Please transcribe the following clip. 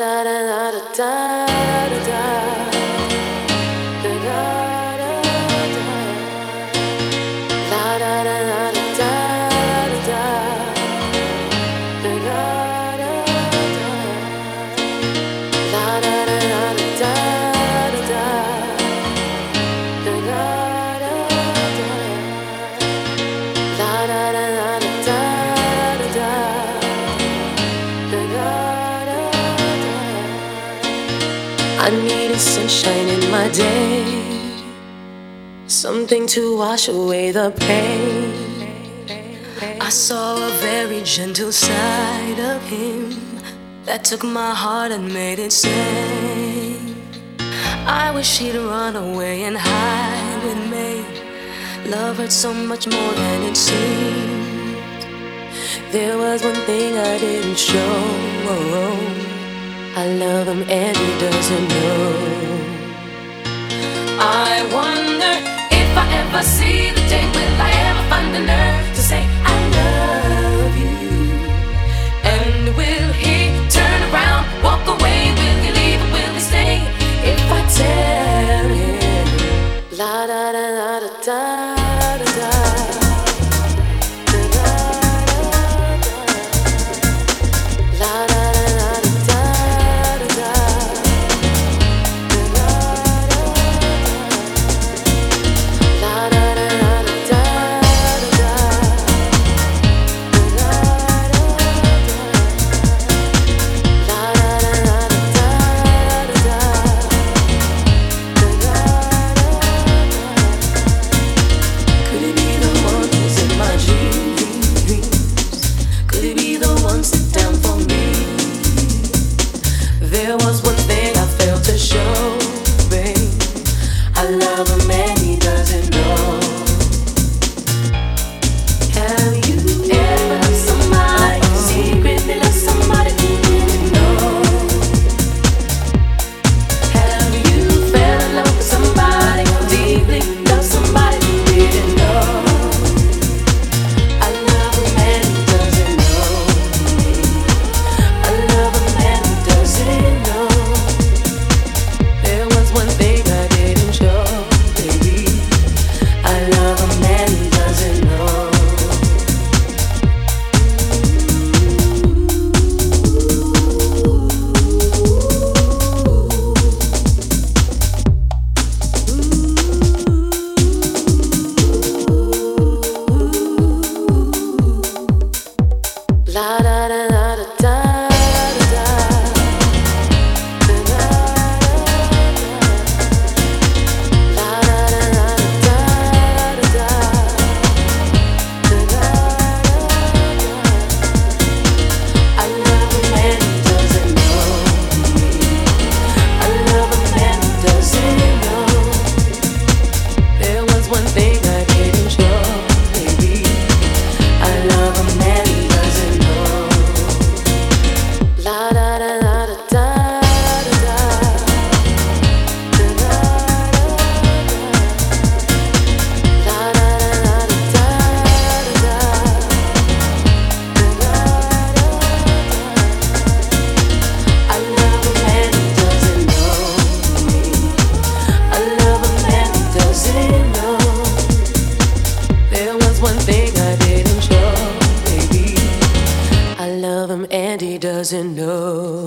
da da da da da. Something to wash away the pain. I saw a very gentle side of him that took my heart and made it sing. I wish he'd run away and hide with me. Love hurt so much more than it seemed. There was one thing I didn't show. Oh, oh. I love him and he doesn't know. I wonder if I ever see the day, will I ever find the nerve to say I love you? And will he turn around, walk away? Will he leave or will he stay? If I tell doesn't know.